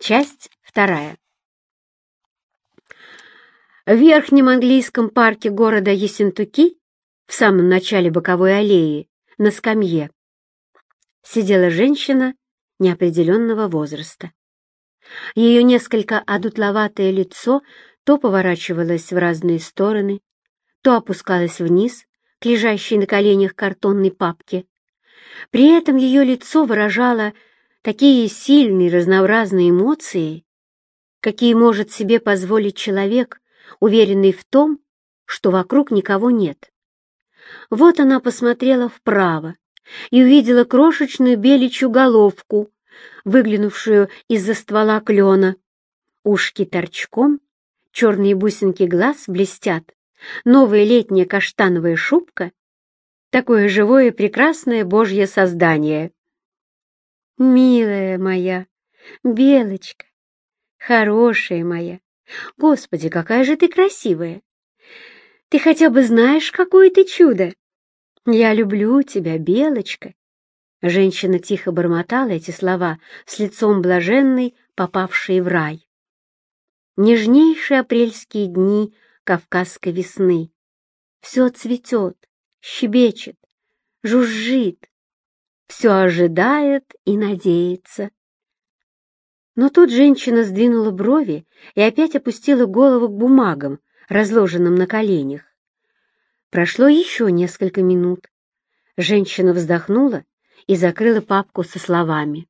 Часть вторая. В верхнем английском парке города Ессентуки, в самом начале боковой аллеи, на скамье, сидела женщина неопределенного возраста. Ее несколько одутловатое лицо то поворачивалось в разные стороны, то опускалось вниз к лежащей на коленях картонной папке. При этом ее лицо выражало такие сильные разнообразные эмоции, какие может себе позволить человек, уверенный в том, что вокруг никого нет. Вот она посмотрела вправо и увидела крошечную беличью головку, выглянувшую из-за ствола клена. Ушки торчком, черные бусинки глаз блестят, новая летняя каштановая шубка — такое живое и прекрасное божье создание. «Милая моя, белочка, хорошая моя, Господи, какая же ты красивая! Ты хотя бы знаешь, какое ты чудо! Я люблю тебя, белочка!» Женщина тихо бормотала эти слова с лицом блаженной, попавшей в рай. Нежнейшие апрельские дни кавказской весны. Все цветет, щебечет, жужжит, все ожидает и надеется. Но тут женщина сдвинула брови и опять опустила голову к бумагам, разложенным на коленях. Прошло еще несколько минут. Женщина вздохнула и закрыла папку со словами.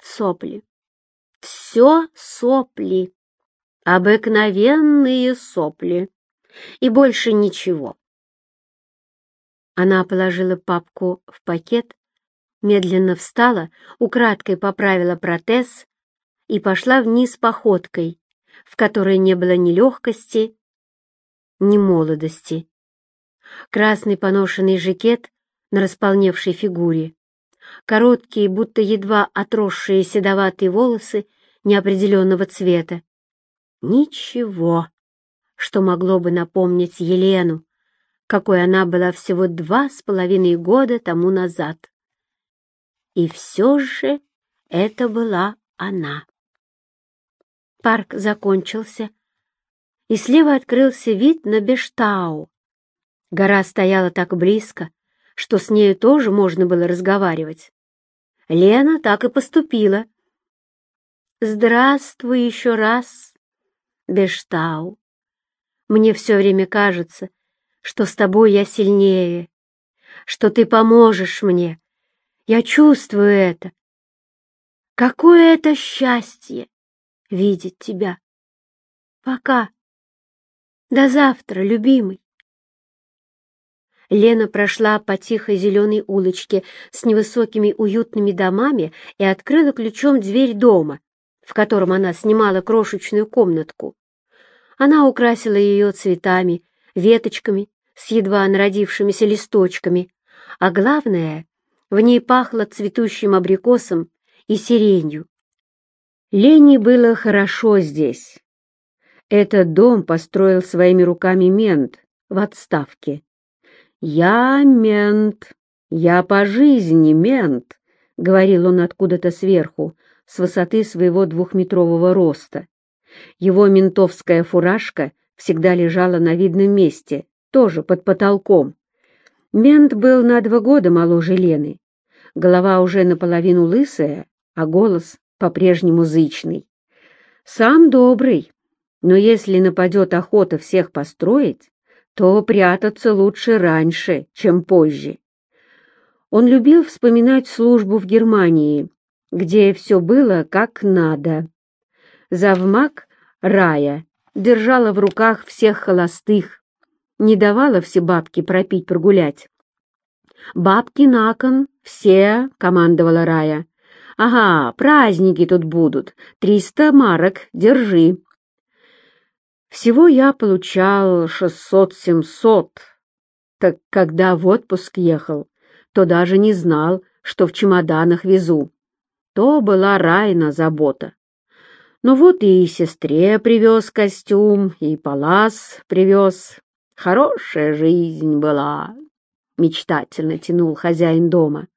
Сопли. Все сопли. Обыкновенные сопли. И больше ничего. Она положила папку в пакет, медленно встала, украдкой поправила протез и пошла вниз походкой, в которой не было ни легкости, ни молодости. Красный поношенный жакет на располневшей фигуре, короткие, будто едва отросшие седоватые волосы неопределенного цвета. Ничего, что могло бы напомнить Елену, какой она была всего два с половиной года тому назад. И все же это была она. Парк закончился, и слева открылся вид на Бештау. Гора стояла так близко, что с нею тоже можно было разговаривать. Лена так и поступила. «Здравствуй еще раз, Бештау. Мне все время кажется, что с тобой я сильнее, что ты поможешь мне. Я чувствую это. Какое это счастье видеть тебя. Пока. До завтра, любимый. Лена прошла по тихой зеленой улочке с невысокими уютными домами и открыла ключом дверь дома, в котором она снимала крошечную комнатку. Она украсила ее цветами, веточками с едва народившимися листочками, а главное, в ней пахло цветущим абрикосом и сиренью. Лене было хорошо здесь. Этот дом построил своими руками мент в отставке. «Я мент, я по жизни мент», — говорил он откуда-то сверху, с высоты своего двухметрового роста. Его ментовская фуражка всегда лежала на видном месте, тоже под потолком. Мент был на два года моложе Лены. Голова уже наполовину лысая, а голос по-прежнему зычный. Сам добрый, но если нападет охота всех построить, то прятаться лучше раньше, чем позже. Он любил вспоминать службу в Германии, где все было как надо. Завмак Рая держала в руках всех холостых, не давала все бабки пропить прогулять. «Бабки на кон, все!» — командовала Рая. «Ага, праздники тут будут. Триста марок, держи». Всего я получал шестьсот-семьсот. Так когда в отпуск ехал, то даже не знал, что в чемоданах везу. То была райна забота. Ну вот и сестре привез костюм, и палас привез. Хорошая жизнь была, — мечтательно тянул хозяин дома.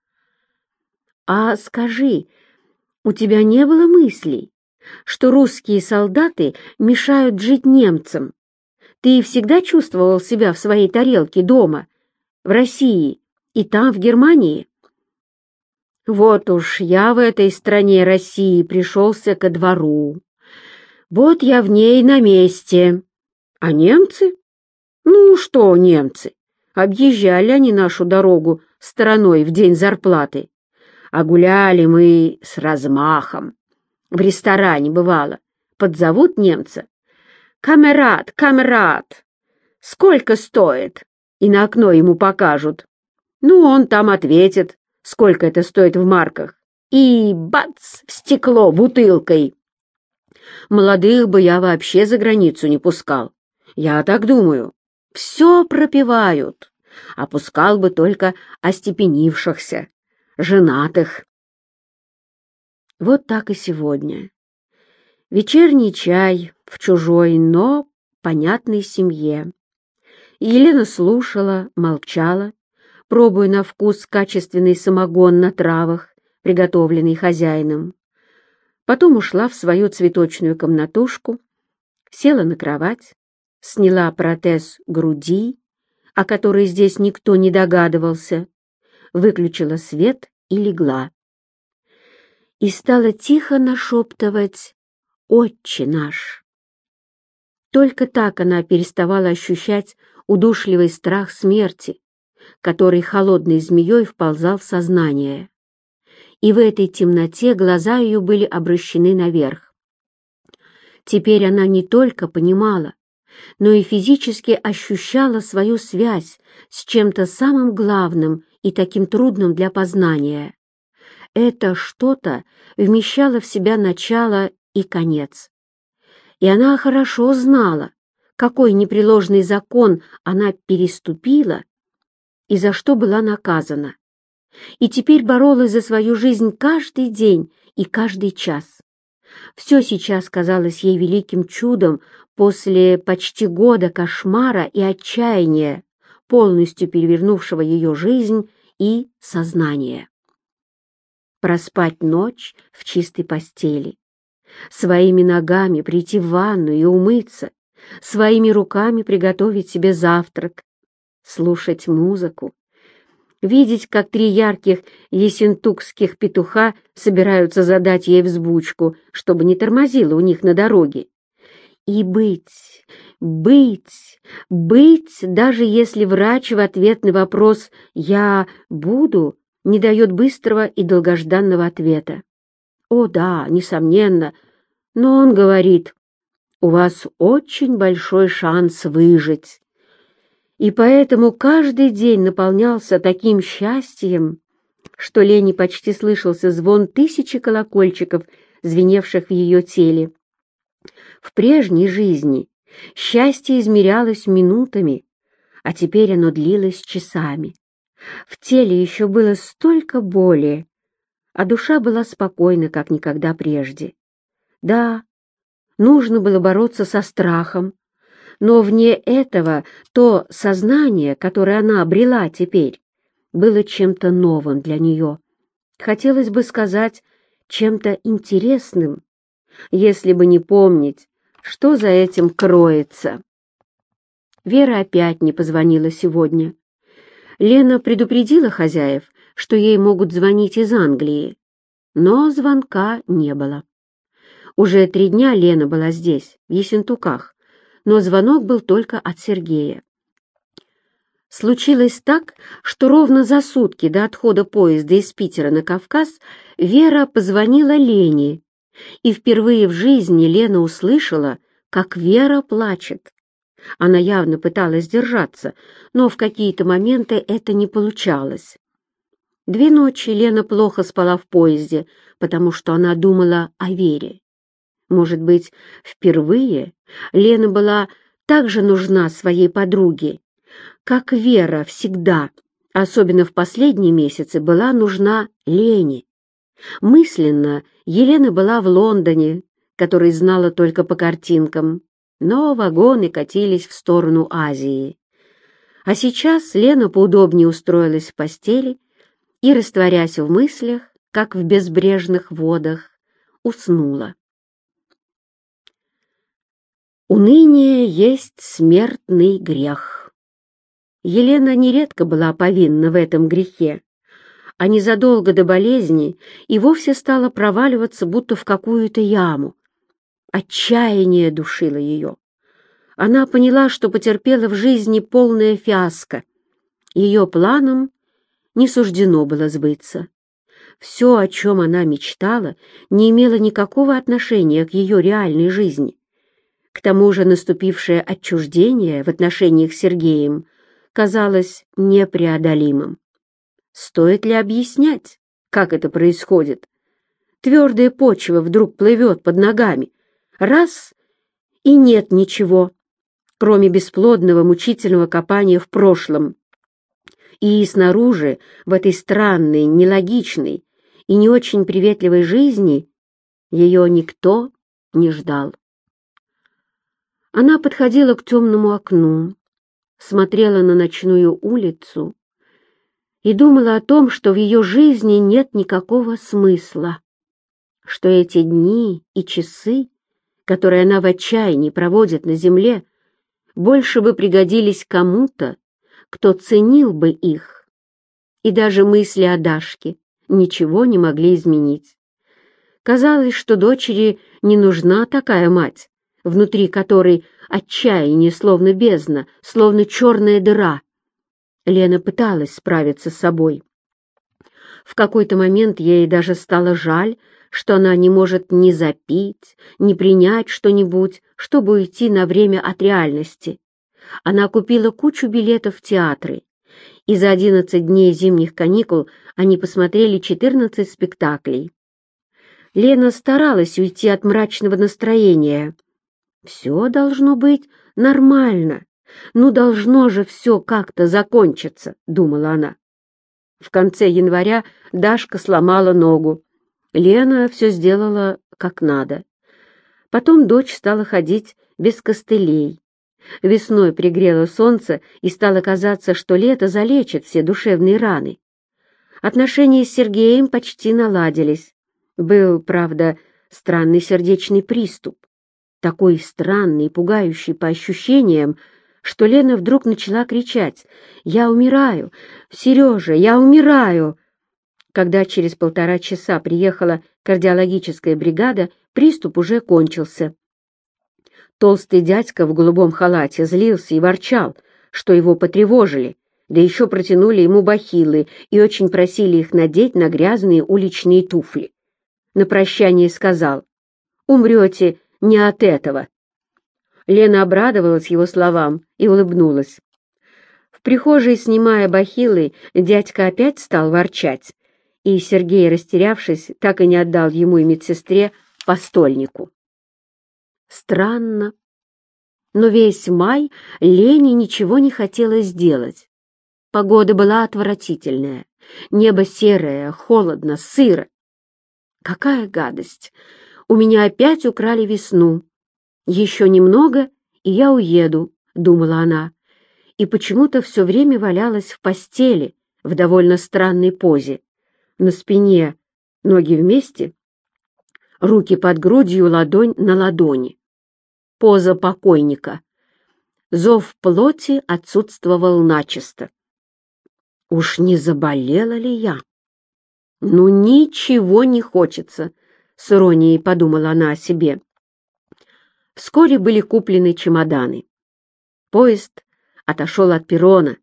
— А скажи, У тебя не было мыслей, что русские солдаты мешают жить немцам? Ты всегда чувствовал себя в своей тарелке дома, в России и там, в Германии? Вот уж я в этой стране России пришелся ко двору. Вот я в ней на месте. А немцы? Ну что немцы? Объезжали они нашу дорогу стороной в день зарплаты. А гуляли мы с размахом. В ресторане бывало. Подзовут немца. «Камерат, камерат! Сколько стоит?» И на окно ему покажут. Ну, он там ответит, сколько это стоит в марках. И бац, в стекло бутылкой. Молодых бы я вообще за границу не пускал. Я так думаю. Все пропивают. Опускал бы только остепенившихся, женатых. Вот так и сегодня. Вечерний чай в чужой, но понятной семье. Елена слушала, молчала, пробуя на вкус качественный самогон на травах, приготовленный хозяином. Потом ушла в свою цветочную комнатушку, села на кровать, сняла протез груди, о которой здесь никто не догадывался, выключила свет и легла. И стала тихо нашептывать «Отче наш». Только так она переставала ощущать удушливый страх смерти, который холодной змеей вползал в сознание. И в этой темноте глаза ее были обращены наверх. Теперь она не только понимала, но и физически ощущала свою связь с чем-то самым главным и таким трудным для познания. Это что-то вмещало в себя начало и конец. И она хорошо знала, какой непреложный закон она переступила и за что была наказана. И теперь боролась за свою жизнь каждый день и каждый час. Все сейчас казалось ей великим чудом после почти года кошмара и отчаяния, полностью перевернувшего ее жизнь и сознание. Проспать ночь в чистой постели, своими ногами прийти в ванну и умыться, своими руками приготовить себе завтрак, слушать музыку, видеть, как три ярких есентукских петуха собираются задать ей взбучку, чтобы не тормозила у них на дороге. И быть, быть, быть, даже если врач в ответ на вопрос «я буду» не дает быстрого и долгожданного ответа. О да, несомненно, но он говорит, у вас очень большой шанс выжить и поэтому каждый день наполнялся таким счастьем, что Лене почти слышался звон тысячи колокольчиков, звеневших в ее теле. В прежней жизни счастье измерялось минутами, а теперь оно длилось часами. В теле еще было столько боли, а душа была спокойна, как никогда прежде. Да, нужно было бороться со страхом, но вне этого то сознание, которое она обрела теперь, было чем-то новым для нее. Хотелось бы сказать, чем-то интересным, если бы не помнить, что за этим кроется. Вера опять не позвонила сегодня. Лена предупредила хозяев, что ей могут звонить из Англии, но звонка не было. Уже три дня Лена была здесь, в Ессентуках, но звонок был только от Сергея. Случилось так, что ровно за сутки до отхода поезда из Питера на Кавказ Вера позвонила Лене, и впервые в жизни Лена услышала, как Вера плачет. Она явно пыталась держаться, но в какие-то моменты это не получалось. Две ночи Лена плохо спала в поезде, потому что она думала о Вере. Может быть, впервые Лена была так же нужна своей подруге, как Вера всегда, особенно в последние месяцы, была нужна Лене. Мысленно Елена была в Лондоне, который знала только по картинкам, но вагоны катились в сторону Азии. А сейчас Лена поудобнее устроилась в постели и, растворясь в мыслях, как в безбрежных водах, уснула. Уныние есть смертный грех. Елена нередко была повинна в этом грехе, а незадолго до болезни и вовсе стала проваливаться будто в какую-то яму. Отчаяние душило ее. Она поняла, что потерпела в жизни полное фиаско. Ее планам не суждено было сбыться. Все, о чем она мечтала, не имело никакого отношения к ее реальной жизни. К тому же наступившее отчуждение в отношениях с Сергеем казалось непреодолимым. Стоит ли объяснять, как это происходит? Твердая почва вдруг плывет под ногами. Раз — и нет ничего, кроме бесплодного мучительного копания в прошлом. И снаружи, в этой странной, нелогичной и не очень приветливой жизни, ее никто не ждал. Она подходила к темному окну, смотрела на ночную улицу и думала о том, что в ее жизни нет никакого смысла, что эти дни и часы, которые она в отчаянии проводит на земле, больше бы пригодились кому-то, кто ценил бы их. И даже мысли о Дашке ничего не могли изменить. Казалось, что дочери не нужна такая мать, внутри которой отчаяние, словно бездна, словно черная дыра. Лена пыталась справиться с собой. В какой-то момент ей даже стало жаль, что она не может ни запить, ни принять что-нибудь, чтобы уйти на время от реальности. Она купила кучу билетов в театры, и за 11 дней зимних каникул они посмотрели 14 спектаклей. Лена старалась уйти от мрачного настроения, все должно быть нормально. Ну, должно же все как-то закончиться, думала она. В конце января Дашка сломала ногу. Лена все сделала как надо. Потом дочь стала ходить без костылей. Весной пригрело солнце, и стало казаться, что лето залечит все душевные раны. Отношения с Сергеем почти наладились. Был, правда, странный сердечный приступ такой странный и пугающий по ощущениям, что Лена вдруг начала кричать «Я умираю! Сережа, я умираю!» Когда через полтора часа приехала кардиологическая бригада, приступ уже кончился. Толстый дядька в голубом халате злился и ворчал, что его потревожили, да еще протянули ему бахилы и очень просили их надеть на грязные уличные туфли. На прощание сказал «Умрете, не от этого. Лена обрадовалась его словам и улыбнулась. В прихожей, снимая бахилы, дядька опять стал ворчать, и Сергей, растерявшись, так и не отдал ему и медсестре постольнику. Странно, но весь май Лене ничего не хотела сделать. Погода была отвратительная, небо серое, холодно, сыро. Какая гадость! У меня опять украли весну. Еще немного, и я уеду, — думала она, и почему-то все время валялась в постели в довольно странной позе. На спине, ноги вместе, руки под грудью, ладонь на ладони. Поза покойника. Зов плоти отсутствовал начисто. Уж не заболела ли я? Ну, ничего не хочется, с иронией подумала она о себе. Вскоре были куплены чемоданы. Поезд отошел от перрона.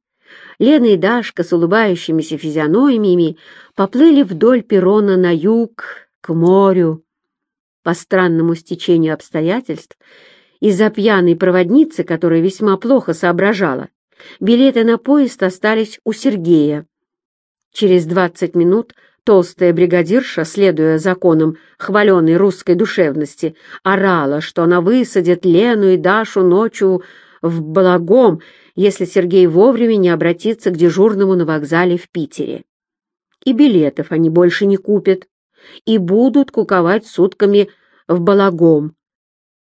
Лена и Дашка с улыбающимися физиономиями поплыли вдоль перрона на юг, к морю. По странному стечению обстоятельств, из-за пьяной проводницы, которая весьма плохо соображала, билеты на поезд остались у Сергея. Через двадцать минут Толстая бригадирша, следуя законам хваленой русской душевности, орала, что она высадит Лену и Дашу ночью в Балагом, если Сергей вовремя не обратится к дежурному на вокзале в Питере. И билетов они больше не купят, и будут куковать сутками в Балагом.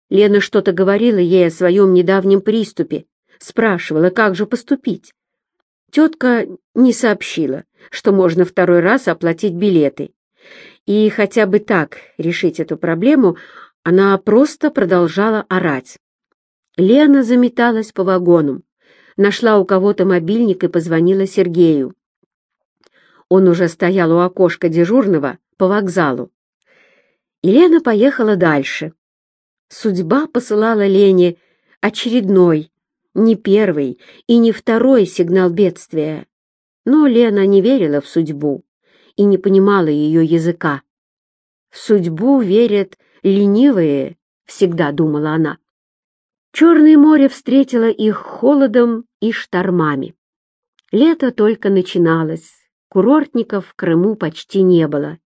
Лена что-то говорила ей о своем недавнем приступе, спрашивала, как же поступить. Тетка не сообщила, что можно второй раз оплатить билеты, И хотя бы так решить эту проблему, она просто продолжала орать. Лена заметалась по вагонам, нашла у кого-то мобильник и позвонила Сергею. Он уже стоял у окошка дежурного по вокзалу. И Лена поехала дальше. Судьба посылала Лене очередной, не первый и не второй сигнал бедствия. Но Лена не верила в судьбу и не понимала ее языка. В судьбу верят ленивые, всегда думала она. Черное море встретило их холодом и штормами. Лето только начиналось, курортников в Крыму почти не было.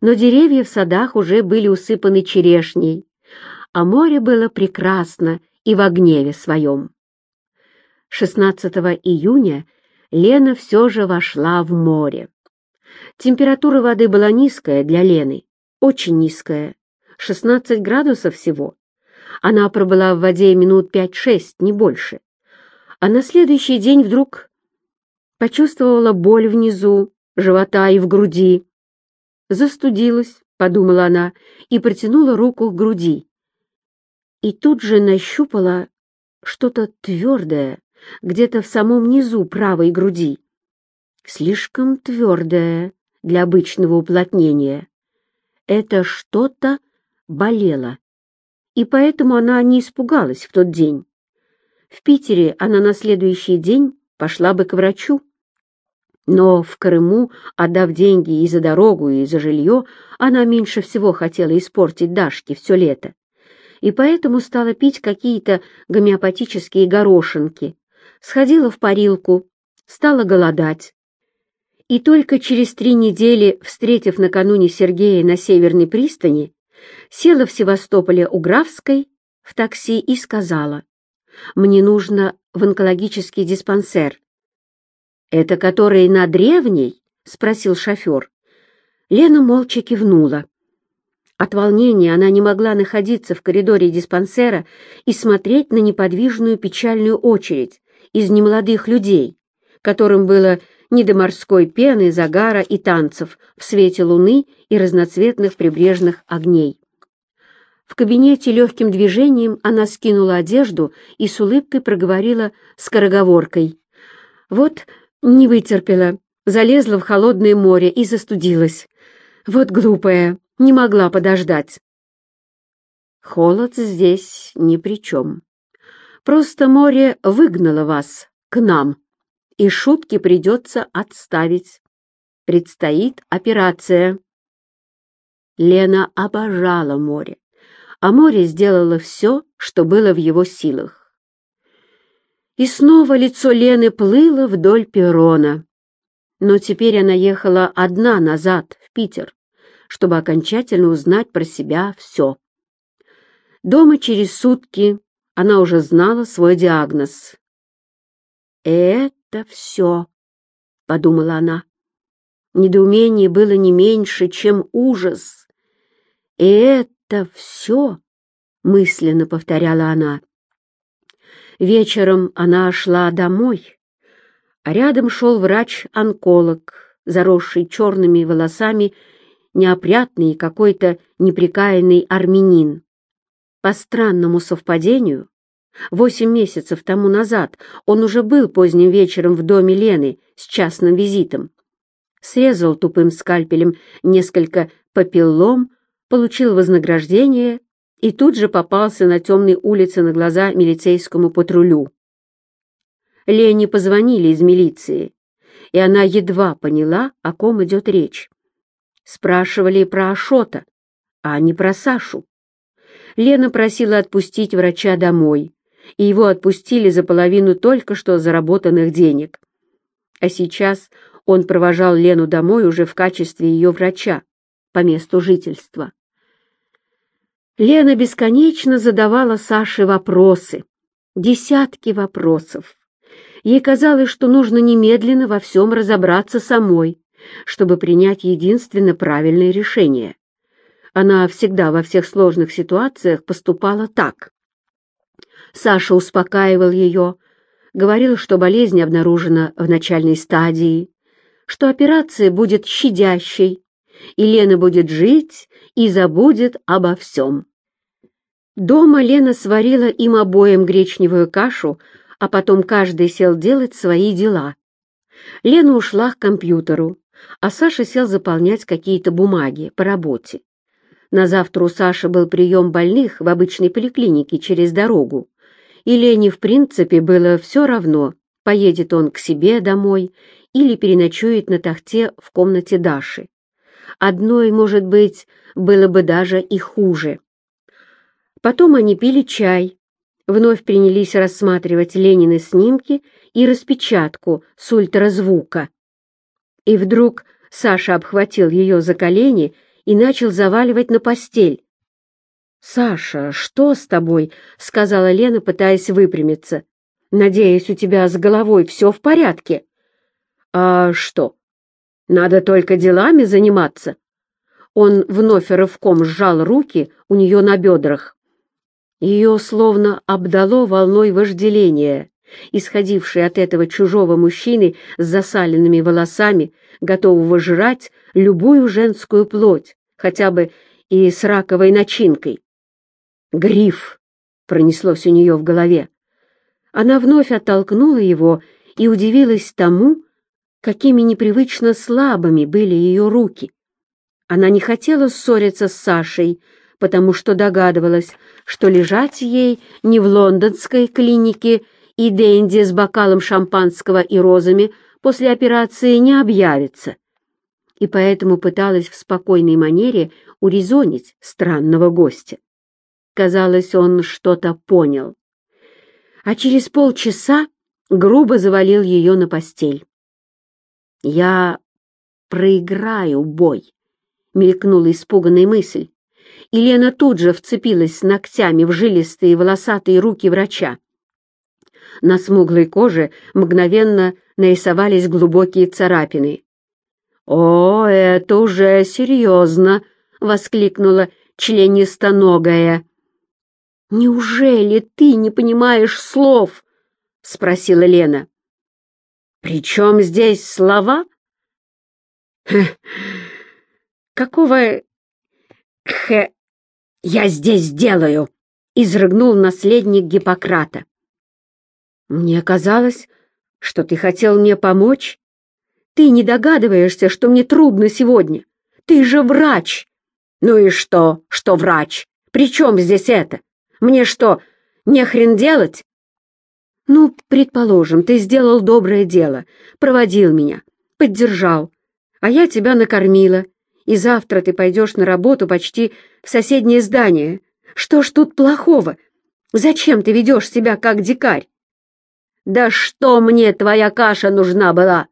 Но деревья в садах уже были усыпаны черешней, а море было прекрасно и в гневе своем. 16 июня Лена все же вошла в море. Температура воды была низкая для Лены, очень низкая, 16 градусов всего. Она пробыла в воде минут 5-6, не больше. А на следующий день вдруг почувствовала боль внизу, живота и в груди. «Застудилась», — подумала она, и протянула руку к груди. И тут же нащупала что-то твердое, где-то в самом низу правой груди. Слишком твердое для обычного уплотнения. Это что-то болело. И поэтому она не испугалась в тот день. В Питере она на следующий день пошла бы к врачу. Но в Крыму, отдав деньги и за дорогу, и за жилье, она меньше всего хотела испортить Дашке все лето. И поэтому стала пить какие-то гомеопатические горошинки, сходила в парилку, стала голодать. И только через три недели, встретив накануне Сергея на Северной пристани, села в Севастополе у Графской в такси и сказала, «Мне нужно в онкологический диспансер». «Это который на Древней?» — спросил шофер. Лена молча кивнула. От волнения она не могла находиться в коридоре диспансера и смотреть на неподвижную печальную очередь, из немолодых людей, которым было не до морской пены, загара и танцев в свете луны и разноцветных прибрежных огней. В кабинете легким движением она скинула одежду и с улыбкой проговорила скороговоркой. «Вот не вытерпела, залезла в холодное море и застудилась. Вот глупая, не могла подождать». «Холод здесь ни при чем», Просто море выгнало вас к нам, и шутки придется отставить. Предстоит операция. Лена обожала море, а море сделало все, что было в его силах. И снова лицо Лены плыло вдоль перрона. Но теперь она ехала одна назад, в Питер, чтобы окончательно узнать про себя все. Дома через сутки она уже знала свой диагноз. «Это все», — подумала она. Недоумение было не меньше, чем ужас. «И это все», — мысленно повторяла она. Вечером она шла домой, а рядом шел врач-онколог, заросший черными волосами, неопрятный какой-то неприкаянный армянин. По странному совпадению, восемь месяцев тому назад он уже был поздним вечером в доме Лены с частным визитом. Срезал тупым скальпелем несколько попеллом, получил вознаграждение и тут же попался на темной улице на глаза милицейскому патрулю. Лене позвонили из милиции, и она едва поняла, о ком идет речь. Спрашивали про Ашота, а не про Сашу. Лена просила отпустить врача домой, и его отпустили за половину только что заработанных денег. А сейчас он провожал Лену домой уже в качестве ее врача по месту жительства. Лена бесконечно задавала Саше вопросы, десятки вопросов. Ей казалось, что нужно немедленно во всем разобраться самой, чтобы принять единственно правильное решение. Она всегда во всех сложных ситуациях поступала так. Саша успокаивал ее, говорил, что болезнь обнаружена в начальной стадии, что операция будет щадящей, и Лена будет жить и забудет обо всем. Дома Лена сварила им обоим гречневую кашу, а потом каждый сел делать свои дела. Лена ушла к компьютеру, а Саша сел заполнять какие-то бумаги по работе. На завтра у Саши был прием больных в обычной поликлинике через дорогу, и Лене, в принципе, было все равно, поедет он к себе домой или переночует на тахте в комнате Даши. Одной, может быть, было бы даже и хуже. Потом они пили чай, вновь принялись рассматривать Ленины снимки и распечатку с ультразвука. И вдруг Саша обхватил ее за колени и начал заваливать на постель. «Саша, что с тобой?» — сказала Лена, пытаясь выпрямиться. «Надеюсь, у тебя с головой все в порядке?» «А что? Надо только делами заниматься?» Он вновь рывком сжал руки у нее на бедрах. Ее словно обдало волной вожделения, исходившей от этого чужого мужчины с засаленными волосами, готового жрать любую женскую плоть, хотя бы и с раковой начинкой. «Гриф!» — пронеслось у нее в голове. Она вновь оттолкнула его и удивилась тому, какими непривычно слабыми были ее руки. Она не хотела ссориться с Сашей, потому что догадывалась, что лежать ей не в лондонской клинике и Дэнди с бокалом шампанского и розами после операции не объявится. И поэтому пыталась в спокойной манере урезонить странного гостя. Казалось, он что-то понял. А через полчаса грубо завалил ее на постель. «Я проиграю бой», — мелькнула испуганная мысль. И Лена тут же вцепилась ногтями в жилистые волосатые руки врача. На смуглой коже мгновенно нарисовались глубокие царапины. «О, это уже серьезно!» — воскликнула членистоногая. «Неужели ты не понимаешь слов?» — спросила Лена. «При чем здесь слова?» «Какого х я здесь делаю?» — изрыгнул наследник Гиппократа. «Мне казалось, что ты хотел мне помочь. Ты не догадываешься, что мне трудно сегодня. Ты же врач!» «Ну и что, что врач? При чем здесь это? Мне что, не хрен делать? Ну, предположим, ты сделал доброе дело, проводил меня, поддержал, а я тебя накормила, и завтра ты пойдешь на работу почти в соседнее здание. Что ж тут плохого? Зачем ты ведешь себя как дикарь? Да что мне твоя каша нужна была?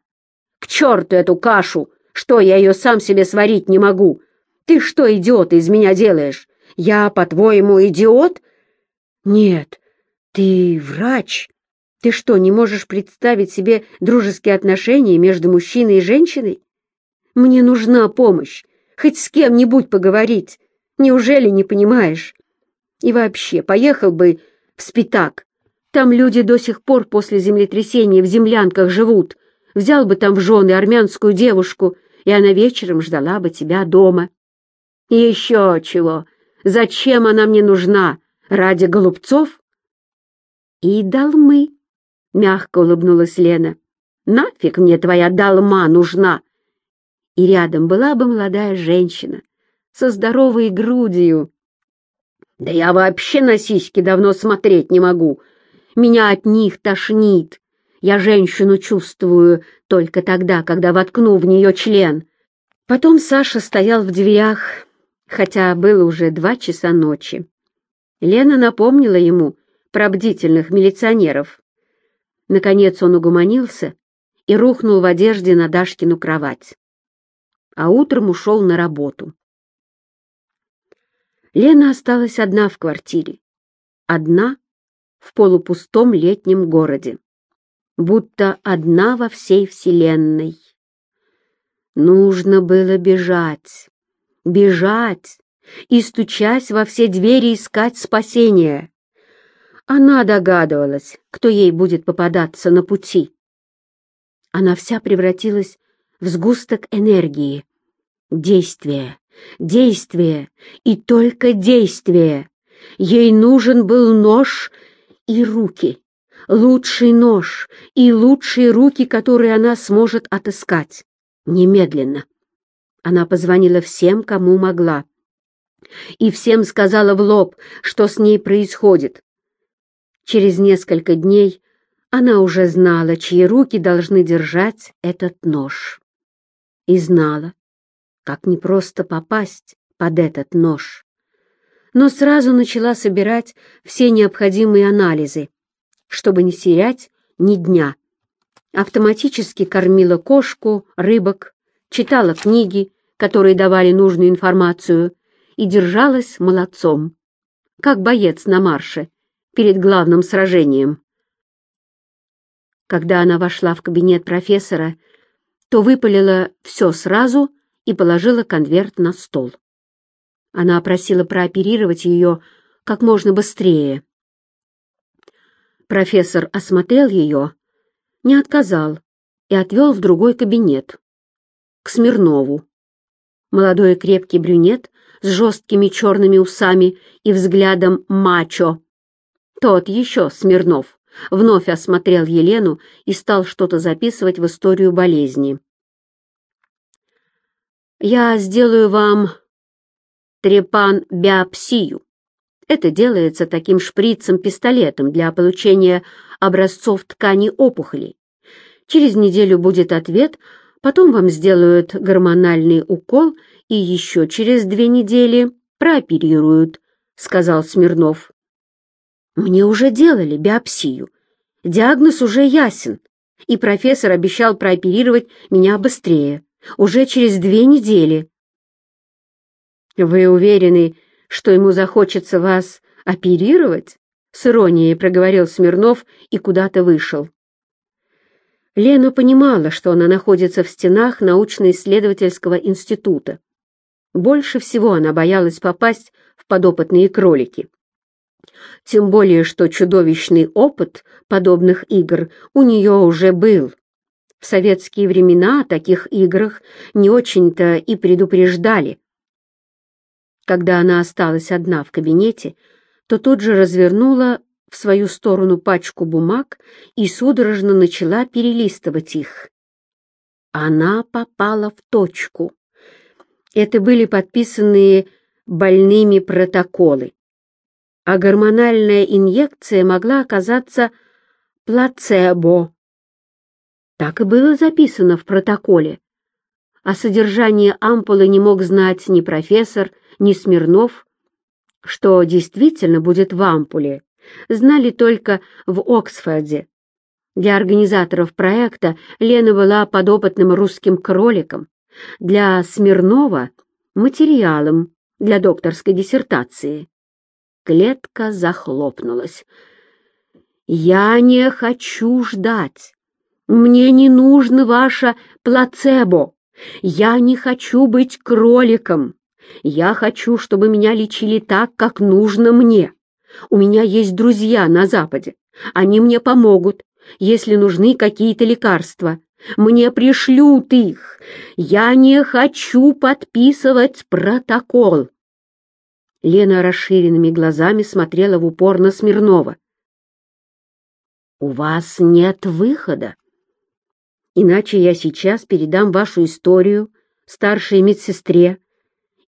К черту эту кашу! Что, я ее сам себе сварить не могу? Ты что, идиот, из меня делаешь? Я, по-твоему, идиот? «Нет, ты врач. Ты что, не можешь представить себе дружеские отношения между мужчиной и женщиной? Мне нужна помощь, хоть с кем-нибудь поговорить. Неужели не понимаешь? И вообще, поехал бы в Спитак. Там люди до сих пор после землетрясения в землянках живут. Взял бы там в жены армянскую девушку, и она вечером ждала бы тебя дома. И еще чего. Зачем она мне нужна? Ради голубцов? И долмы, — мягко улыбнулась Лена. Нафиг мне твоя долма нужна? И рядом была бы молодая женщина со здоровой грудью. Да я вообще на сиськи давно смотреть не могу. Меня от них тошнит. Я женщину чувствую только тогда, когда воткну в нее член. Потом Саша стоял в дверях, хотя было уже два часа ночи. Лена напомнила ему про бдительных милиционеров. Наконец он угомонился и рухнул в одежде на Дашкину кровать. А утром ушел на работу. Лена осталась одна в квартире. Одна в полупустом летнем городе. Будто одна во всей вселенной. Нужно было бежать. Бежать, и, стучась во все двери, искать спасения. Она догадывалась, кто ей будет попадаться на пути. Она вся превратилась в сгусток энергии, Действие, действие и только действие. Ей нужен был нож и руки, лучший нож и лучшие руки, которые она сможет отыскать. Немедленно. Она позвонила всем, кому могла. И всем сказала в лоб, что с ней происходит. Через несколько дней она уже знала, чьи руки должны держать этот нож. И знала, как непросто попасть под этот нож. Но сразу начала собирать все необходимые анализы, чтобы не терять ни дня. Автоматически кормила кошку, рыбок, читала книги, которые давали нужную информацию, и держалась молодцом, как боец на марше перед главным сражением. Когда она вошла в кабинет профессора, то выпалила все сразу и положила конверт на стол. Она просила прооперировать ее как можно быстрее. Профессор осмотрел ее, не отказал и отвел в другой кабинет, к Смирнову. Молодой крепкий брюнет с жесткими черными усами и взглядом мачо. Тот еще Смирнов вновь осмотрел Елену и стал что-то записывать в историю болезни. «Я сделаю вам трепан-биопсию. Это делается таким шприцем-пистолетом для получения образцов ткани опухолей. Через неделю будет ответ, потом вам сделают гормональный укол и еще через две недели прооперируют», — сказал Смирнов. Мне уже делали биопсию. Диагноз уже ясен, и профессор обещал прооперировать меня быстрее, уже через две недели. «Вы уверены, что ему захочется вас оперировать?» С иронией проговорил Смирнов и куда-то вышел. Лена понимала, что она находится в стенах научно-исследовательского института. Больше всего она боялась попасть в подопытные кролики. Тем более, что чудовищный опыт подобных игр у нее уже был. В советские времена о таких играх не очень-то и предупреждали. Когда она осталась одна в кабинете, то тут же развернула в свою сторону пачку бумаг и судорожно начала перелистывать их. Она попала в точку. Это были подписанные больными протоколы а гормональная инъекция могла оказаться плацебо. Так и было записано в протоколе. О содержании ампулы не мог знать ни профессор, ни Смирнов. Что действительно будет в ампуле, знали только в Оксфорде. Для организаторов проекта Лена была подопытным русским кроликом, для Смирнова — материалом для докторской диссертации. Клетка захлопнулась. «Я не хочу ждать. Мне не нужно ваше плацебо. Я не хочу быть кроликом. Я хочу, чтобы меня лечили так, как нужно мне. У меня есть друзья на Западе. Они мне помогут, если нужны какие-то лекарства. Мне пришлют их. Я не хочу подписывать протокол. Лена расширенными глазами смотрела в упор на Смирнова. «У вас нет выхода. Иначе я сейчас передам вашу историю старшей медсестре,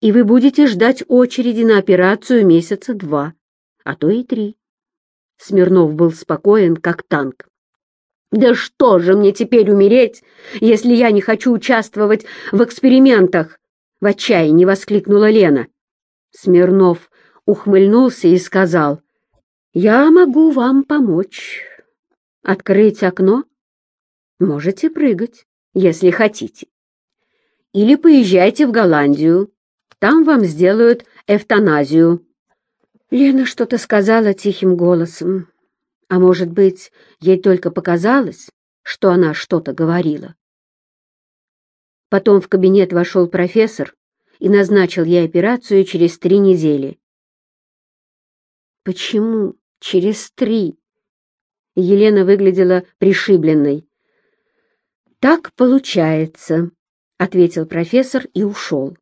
и вы будете ждать очереди на операцию месяца два, а то и три». Смирнов был спокоен, как танк. «Да что же мне теперь умереть, если я не хочу участвовать в экспериментах?» — в отчаянии воскликнула Лена. Смирнов ухмыльнулся и сказал, «Я могу вам помочь. Открыть окно? Можете прыгать, если хотите. Или поезжайте в Голландию, там вам сделают эвтаназию». Лена что-то сказала тихим голосом. А может быть, ей только показалось, что она что-то говорила. Потом в кабинет вошел профессор и назначил ей операцию через три недели. Почему через три? Елена выглядела пришибленной. Так получается. ответил профессор и ушел.